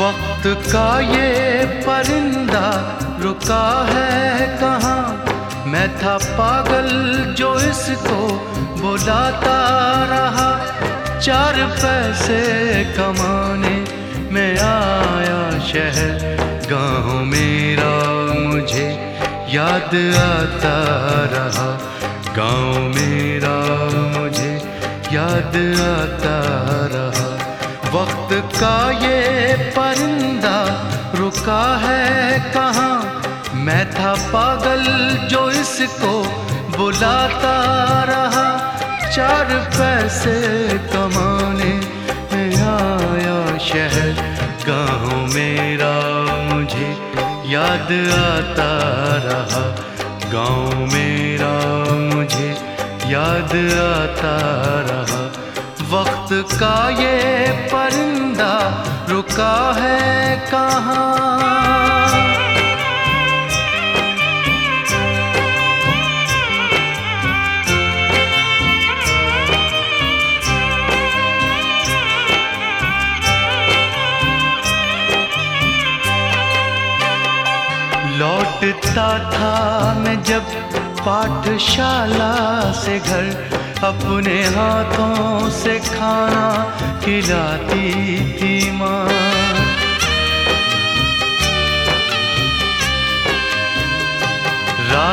वक्त का ये परिंदा रुका है कहाँ? मैं था पागल जो इसको बुलाता रहा। चार पैसे कमाने में आया शहर। गाँव मेरा मुझे याद आता रहा। गाँव मेरा मुझे याद आता रहा। वक्त का ये परिंदा रुका है कहाँ? मैं था पागल जो इसको बुलाता रहा। चार पैसे कमाने में आया शहर। गाँव मेरा मुझे याद आता रहा। गाँव मेरा मुझे याद आता रहा। वक्त का ये रुका है कहाँ? लौटता था मैं जब पाठशाला से घर, अपने हाथों से खाना खिलाती थी माँ।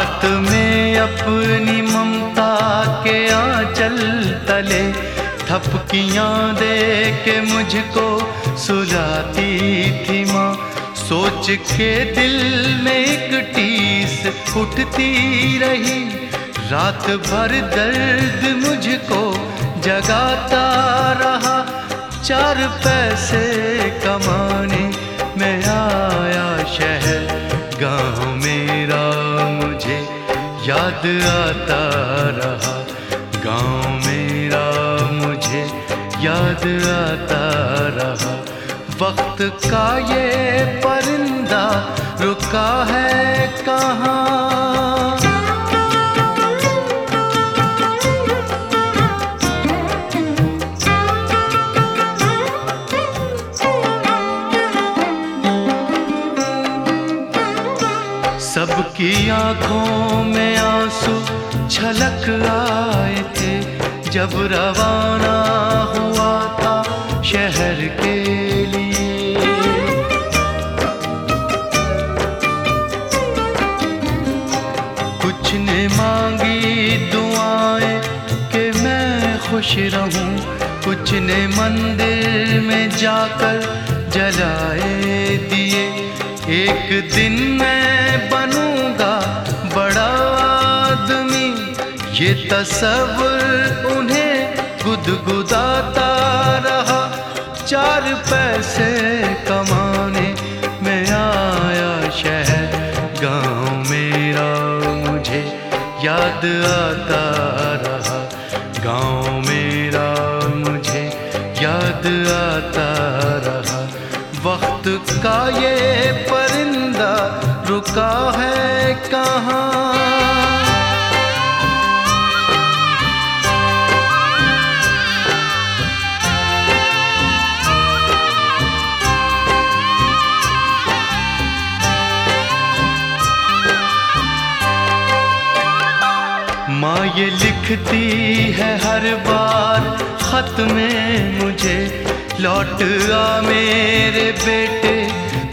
रात में अपनी ममता के आंचल तले थपकियाँ दे के मुझको सुलाती थी माँ। सोच के दिल में एक टीस उठती रही। रात भर दर्द मुझको जगाता रहा। चार पैसे कमाने याद आता रहा। गाँव मेरा मुझे याद आता रहा। वक्त का ये परिंदा रुका है कहाँ? सबकी आँखों में आँसू छलक आए थे। जब रवाना हुआ था शहर के लिए। कुछ ने मांगी दुआएँ कि मैं खुश रहूँ। कुछ ने मंदिर में जाकर जलाए दिए। एक दिन मैं बनूँगा बड़ा आदमी। ये तस्वर उन्हें गुदगुदाता रहा। चार पैसे कमाने में आया शहर। गाँव मेरा मुझे याद आता रहा। गाँव मेरा मुझे याद आता रहा। वक्त का ये परिंदा रुका है कहाँ? माँ ये लिखती है हर बार, खत में मुझे लौट आ मेरे बेटे,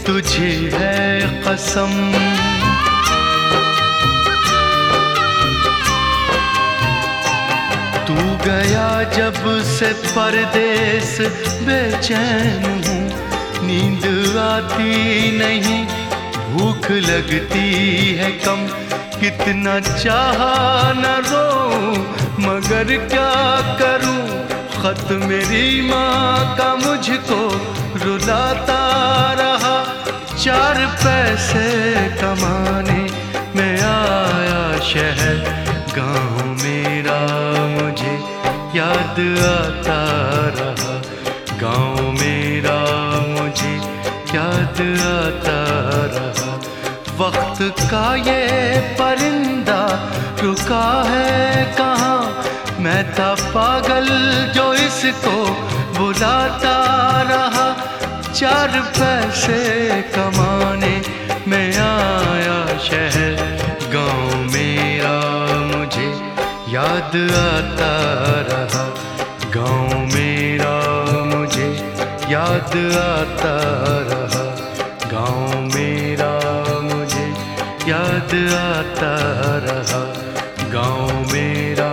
तुझे है कसम। तू गया जब से परदेश बेचैन हूँ। नींद आती नहीं, भूख लगती है कम। कितना चाहा न रो मगर क्या करूँ? खत मेरी माँ का मुझको रुलाता रहा। चार पैसे कमाने में आया शहर। गाँव मेरा मुझे याद आता रहा। गाँव मेरा मुझे याद आता रहा। वक्त का ये परिंदा रुका है कहाँ? मैं था पागल जो इसको बुलाता रहा। चार पैसे कमाने मैं आया शहर। गाँव मेरा मुझे याद आता रहा। गाँव मेरा मुझे याद आता रहा। गाँव मेरा मुझे याद आता रहा। गाँव मेरा